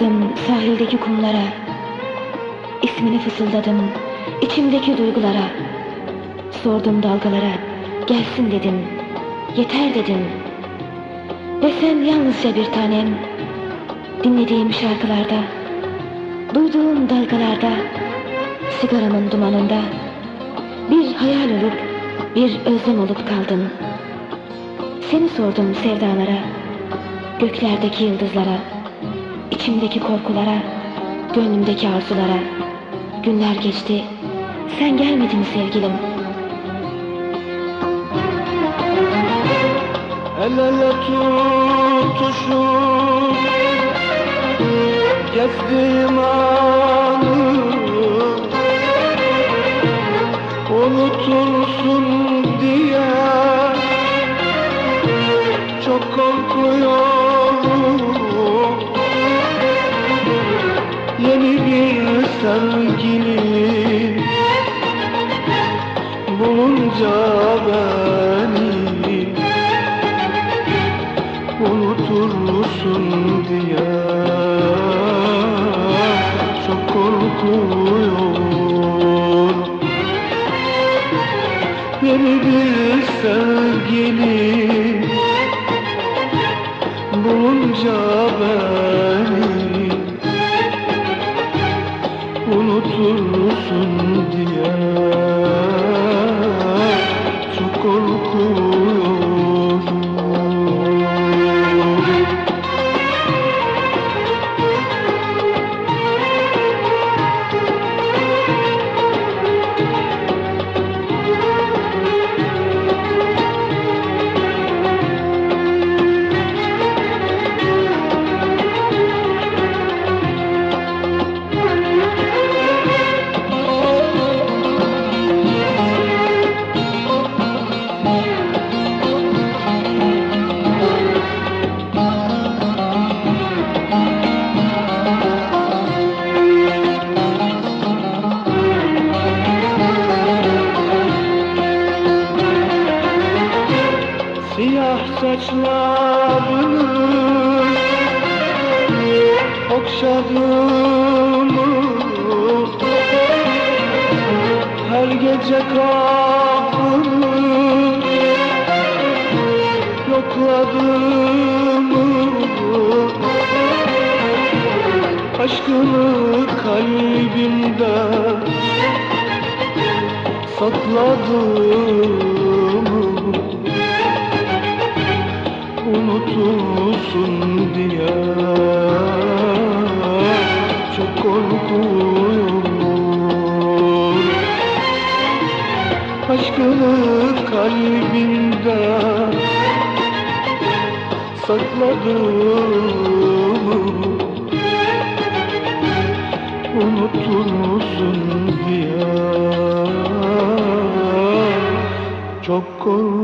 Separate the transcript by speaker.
Speaker 1: Bastım sahildeki kumlara. İsmini fısıldadım. İçimdeki duygulara. Sordum dalgalara. Gelsin dedim. Yeter dedim. Ve sen yalnızca bir tanem. Dinlediğim şarkılarda. Duyduğum dalgalarda. Sigaramın dumanında. Bir hayal olup Bir özlem olup kaldın Seni sordum sevdalara. Göklerdeki yıldızlara içimdeki korkulara Gönlümdeki arzulara. Günler geçti. Sen gelmedin sevgilim.
Speaker 2: El ele tutuşup Gezdiğim anı bir sevgili Bulunca beni unutur musun diye çok korkuyorum. Yeni bir sevgili bulunca beni musun saçlarını okşadım Her gece kapını yokladım Aşkını kalbimde sakladım unutulsun diye. Çok korkuyorum. Aşkını kalbimde sakladım. Unutulsun diye. Çok korkuyorum